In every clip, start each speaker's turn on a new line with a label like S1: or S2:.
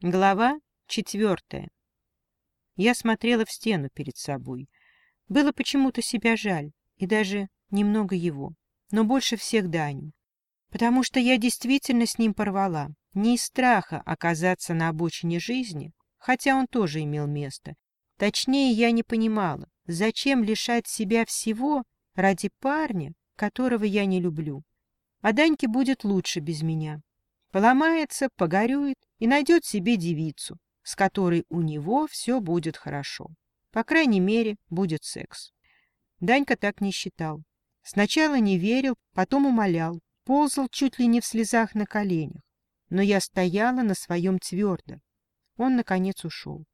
S1: Глава четвертая. Я смотрела в стену перед собой. Было почему-то себя жаль, и даже немного его, но больше всех Даню. Потому что я действительно с ним порвала. Не из страха оказаться на обочине жизни, хотя он тоже имел место. Точнее, я не понимала, зачем лишать себя всего ради парня, которого я не люблю. А Даньке будет лучше без меня. Поломается, погорюет и найдет себе девицу, с которой у него все будет хорошо. По крайней мере, будет секс. Данька так не считал. Сначала не верил, потом умолял, ползал чуть ли не в слезах на коленях. Но я стояла на своем твердо. Он, наконец, ушел.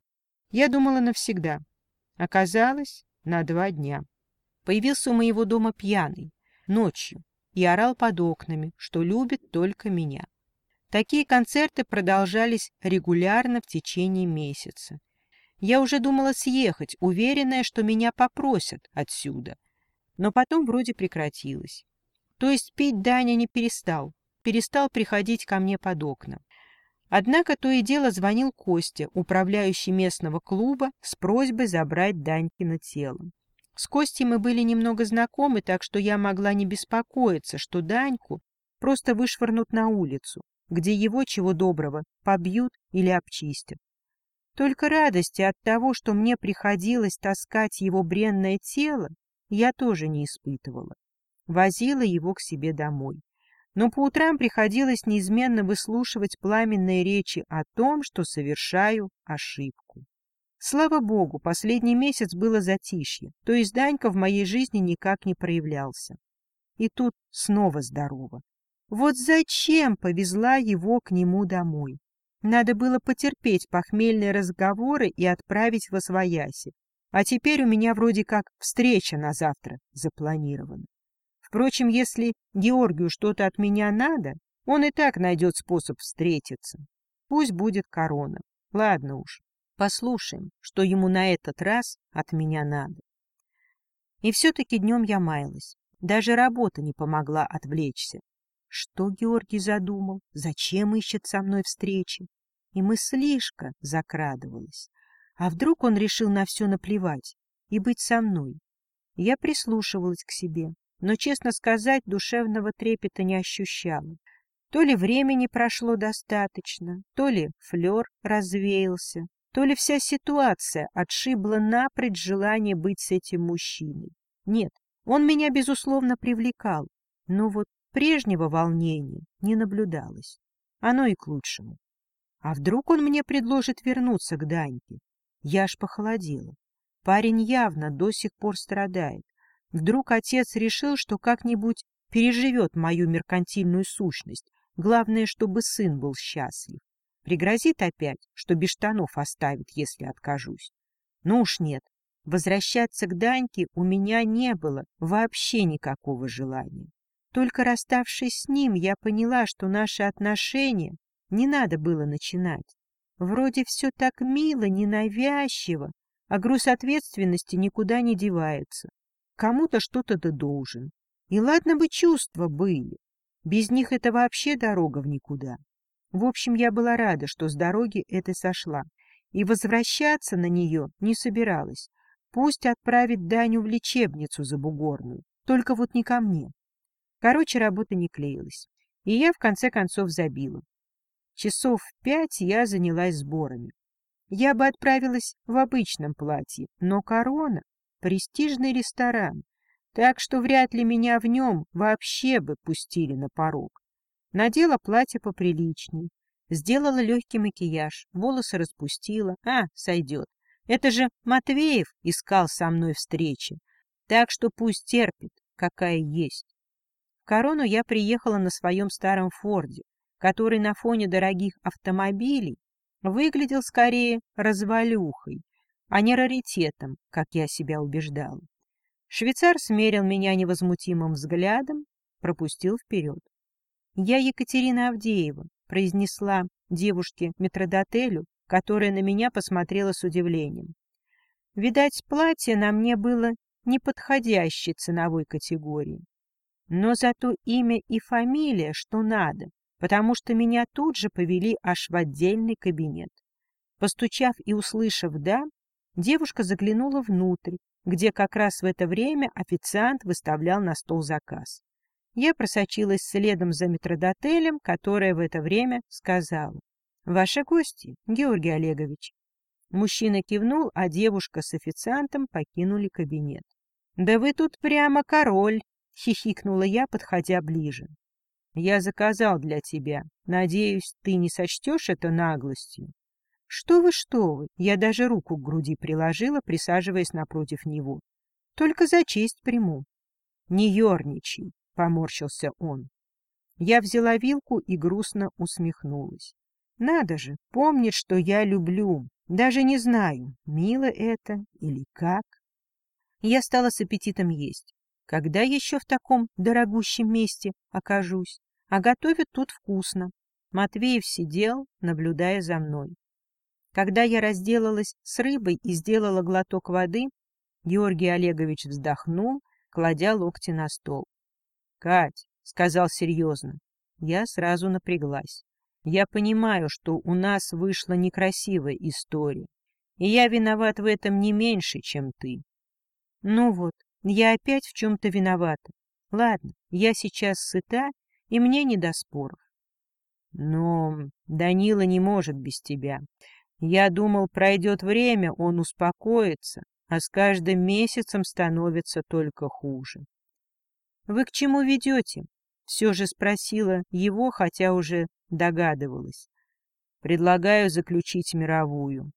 S1: Я думала навсегда. Оказалось, на два дня. Появился у моего дома пьяный, ночью, и орал под окнами, что любит только меня. Такие концерты продолжались регулярно в течение месяца. Я уже думала съехать, уверенная, что меня попросят отсюда. Но потом вроде прекратилось. То есть пить Даня не перестал, перестал приходить ко мне под окна. Однако то и дело звонил Костя, управляющий местного клуба, с просьбой забрать Данькино тело. С Костей мы были немного знакомы, так что я могла не беспокоиться, что Даньку просто вышвырнут на улицу, где его, чего доброго, побьют или обчистят. Только радости от того, что мне приходилось таскать его бренное тело, я тоже не испытывала. Возила его к себе домой. Но по утрам приходилось неизменно выслушивать пламенные речи о том, что совершаю ошибку. Слава богу, последний месяц было затишье, то есть Данька в моей жизни никак не проявлялся. И тут снова здорово. Вот зачем повезла его к нему домой? Надо было потерпеть похмельные разговоры и отправить во свояси. А теперь у меня вроде как встреча на завтра запланирована. Впрочем, если Георгию что-то от меня надо, он и так найдет способ встретиться. Пусть будет корона. Ладно уж, послушаем, что ему на этот раз от меня надо. И все-таки днем я маялась. Даже работа не помогла отвлечься. Что Георгий задумал? Зачем ищет со мной встречи? И мыслишка закрадывалась. А вдруг он решил на все наплевать и быть со мной? Я прислушивалась к себе, но, честно сказать, душевного трепета не ощущала. То ли времени прошло достаточно, то ли флер развеялся, то ли вся ситуация отшибла напрочь желание быть с этим мужчиной. Нет, он меня, безусловно, привлекал, но вот Прежнего волнения не наблюдалось. Оно и к лучшему. А вдруг он мне предложит вернуться к Даньке? Я аж похолодела. Парень явно до сих пор страдает. Вдруг отец решил, что как-нибудь переживет мою меркантильную сущность. Главное, чтобы сын был счастлив. Пригрозит опять, что без штанов оставит, если откажусь. Ну уж нет. Возвращаться к Даньке у меня не было вообще никакого желания. Только расставшись с ним, я поняла, что наши отношения не надо было начинать. Вроде все так мило, ненавязчиво, а груз ответственности никуда не девается. Кому-то что-то ты должен. И ладно бы чувства были. Без них это вообще дорога в никуда. В общем, я была рада, что с дороги этой сошла, и возвращаться на нее не собиралась. Пусть отправит Даню в лечебницу забугорную, только вот не ко мне. Короче, работа не клеилась, и я в конце концов забила. Часов в пять я занялась сборами. Я бы отправилась в обычном платье, но корона — престижный ресторан, так что вряд ли меня в нем вообще бы пустили на порог. Надела платье поприличней, сделала легкий макияж, волосы распустила. А, сойдет. Это же Матвеев искал со мной встречи, так что пусть терпит, какая есть. В Корону я приехала на своем старом Форде, который на фоне дорогих автомобилей выглядел скорее развалюхой, а не раритетом, как я себя убеждала. Швейцар смерил меня невозмутимым взглядом, пропустил вперед. «Я Екатерина Авдеева», — произнесла девушке-метродотелю, которая на меня посмотрела с удивлением. Видать, платье на мне было неподходящей ценовой категории. Но зато имя и фамилия, что надо, потому что меня тут же повели аж в отдельный кабинет. Постучав и услышав «да», девушка заглянула внутрь, где как раз в это время официант выставлял на стол заказ. Я просочилась следом за метродотелем, которая в это время сказала. — Ваши гости, Георгий Олегович. Мужчина кивнул, а девушка с официантом покинули кабинет. — Да вы тут прямо король! — хихикнула я, подходя ближе. — Я заказал для тебя. Надеюсь, ты не сочтешь это наглостью. — Что вы, что вы! Я даже руку к груди приложила, присаживаясь напротив него. — Только за честь приму. — Не ерничай! — поморщился он. Я взяла вилку и грустно усмехнулась. Надо же, помнит, что я люблю. Даже не знаю, мило это или как. Я стала с аппетитом есть. Когда еще в таком дорогущем месте окажусь? А готовят тут вкусно. Матвеев сидел, наблюдая за мной. Когда я разделалась с рыбой и сделала глоток воды, Георгий Олегович вздохнул, кладя локти на стол. Кать, — сказал серьезно. Я сразу напряглась. Я понимаю, что у нас вышла некрасивая история, и я виноват в этом не меньше, чем ты. Ну вот, я опять в чем-то виновата. Ладно, я сейчас сыта, и мне не до споров. Но Данила не может без тебя. Я думал, пройдет время, он успокоится, а с каждым месяцем становится только хуже. «Вы к чему ведете?» — все же спросила его, хотя уже догадывалась. «Предлагаю заключить мировую».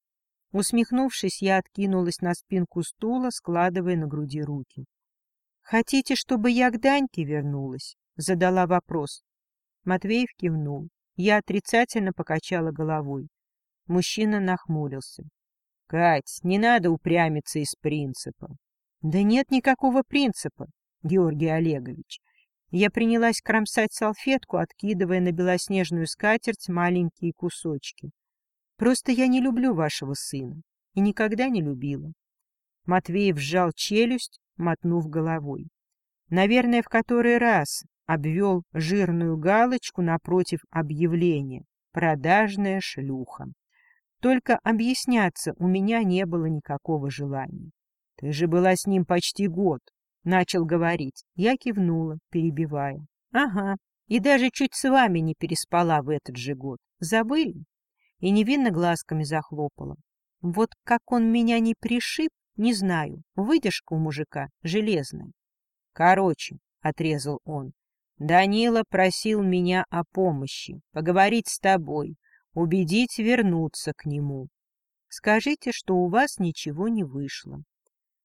S1: Усмехнувшись, я откинулась на спинку стула, складывая на груди руки. «Хотите, чтобы я к Даньке вернулась?» — задала вопрос. Матвеев кивнул. Я отрицательно покачала головой. Мужчина нахмурился. — Кать, не надо упрямиться из принципа. — Да нет никакого принципа. Георгий Олегович. Я принялась кромсать салфетку, откидывая на белоснежную скатерть маленькие кусочки. Просто я не люблю вашего сына и никогда не любила. Матвеев сжал челюсть, мотнув головой. Наверное, в который раз обвел жирную галочку напротив объявления «Продажная шлюха». Только объясняться у меня не было никакого желания. Ты же была с ним почти год, начал говорить. Я кивнула, перебивая. Ага, и даже чуть с вами не переспала в этот же год. Забыли? И невинно глазками захлопала. Вот как он меня не пришиб, не знаю. Выдержка у мужика железная. Короче, — отрезал он, — Данила просил меня о помощи, поговорить с тобой, убедить вернуться к нему. Скажите, что у вас ничего не вышло.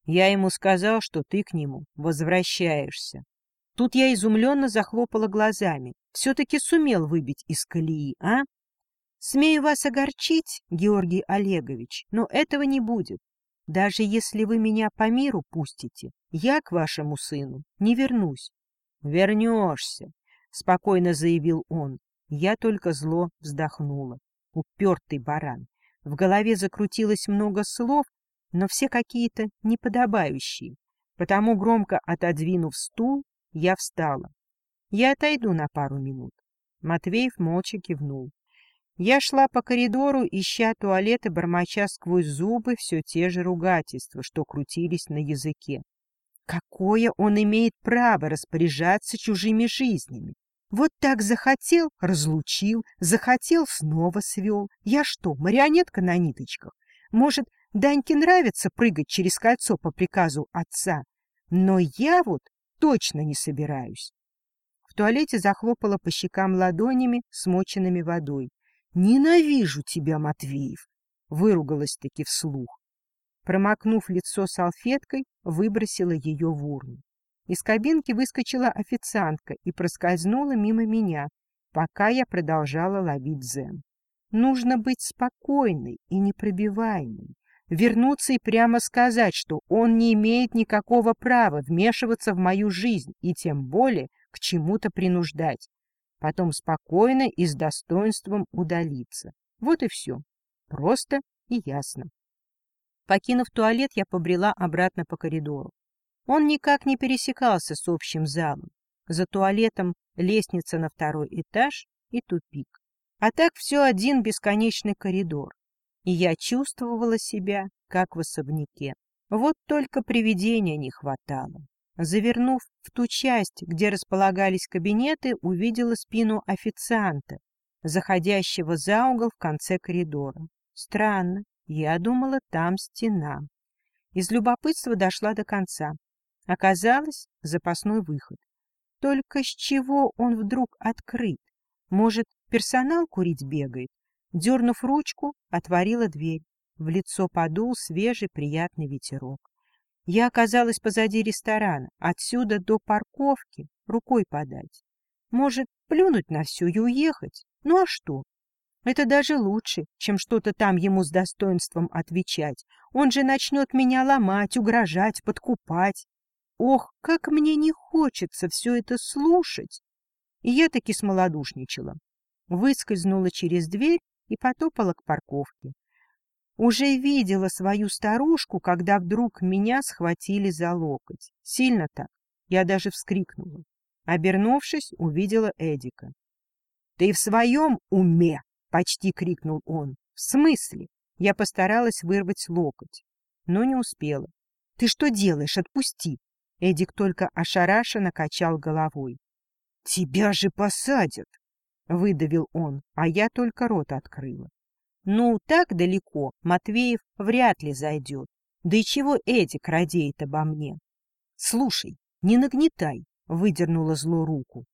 S1: Я ему сказал, что ты к нему возвращаешься. Тут я изумленно захлопала глазами. Все-таки сумел выбить из колеи, а? Смею вас огорчить, Георгий Олегович, но этого не будет. Даже если вы меня по миру пустите, я к вашему сыну не вернусь. — Вернешься, — спокойно заявил он. Я только зло вздохнула. Упертый баран. В голове закрутилось много слов, но все какие-то неподобающие. Потому, громко отодвинув стул, я встала. Я отойду на пару минут. Матвеев молча кивнул. Я шла по коридору, ища туалет и бормоча сквозь зубы все те же ругательства, что крутились на языке. Какое он имеет право распоряжаться чужими жизнями? Вот так захотел — разлучил, захотел — снова свел. Я что, марионетка на ниточках? Может, Даньке нравится прыгать через кольцо по приказу отца, но я вот точно не собираюсь. В туалете захлопала по щекам ладонями, смоченными водой. «Ненавижу тебя, Матвеев!» — выругалась-таки вслух. Промокнув лицо салфеткой, выбросила ее в урну. Из кабинки выскочила официантка и проскользнула мимо меня, пока я продолжала ловить дзен. Нужно быть спокойной и непробиваемой, вернуться и прямо сказать, что он не имеет никакого права вмешиваться в мою жизнь и тем более к чему-то принуждать. Потом спокойно и с достоинством удалиться. Вот и все. Просто и ясно. Покинув туалет, я побрела обратно по коридору. Он никак не пересекался с общим залом. За туалетом лестница на второй этаж и тупик. А так все один бесконечный коридор. И я чувствовала себя, как в особняке. Вот только привидения не хватало. Завернув в ту часть, где располагались кабинеты, увидела спину официанта, заходящего за угол в конце коридора. Странно, я думала, там стена. Из любопытства дошла до конца. Оказалось, запасной выход. Только с чего он вдруг открыт? Может, персонал курить бегает? Дернув ручку, отворила дверь. В лицо подул свежий приятный ветерок. Я оказалась позади ресторана, отсюда до парковки рукой подать. Может, плюнуть на всю и уехать? Ну а что? Это даже лучше, чем что-то там ему с достоинством отвечать. Он же начнет меня ломать, угрожать, подкупать. Ох, как мне не хочется все это слушать! И я таки смолодушничала. Выскользнула через дверь и потопала к парковке. Уже видела свою старушку, когда вдруг меня схватили за локоть. Сильно так. Я даже вскрикнула. Обернувшись, увидела Эдика. — Ты в своем уме? — почти крикнул он. — В смысле? Я постаралась вырвать локоть, но не успела. — Ты что делаешь? Отпусти! Эдик только ошарашенно качал головой. — Тебя же посадят! — выдавил он, а я только рот открыла. Ну, так далеко Матвеев вряд ли зайдет. Да и чего Эдик радеет обо мне? Слушай, не нагнетай, выдернула зло руку.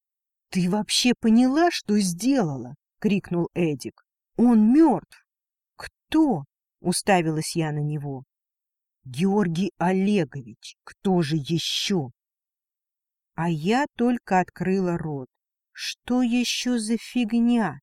S1: Ты вообще поняла, что сделала? крикнул Эдик. Он мертв. Кто? уставилась я на него. Георгий Олегович, кто же еще? А я только открыла рот. Что еще за фигня?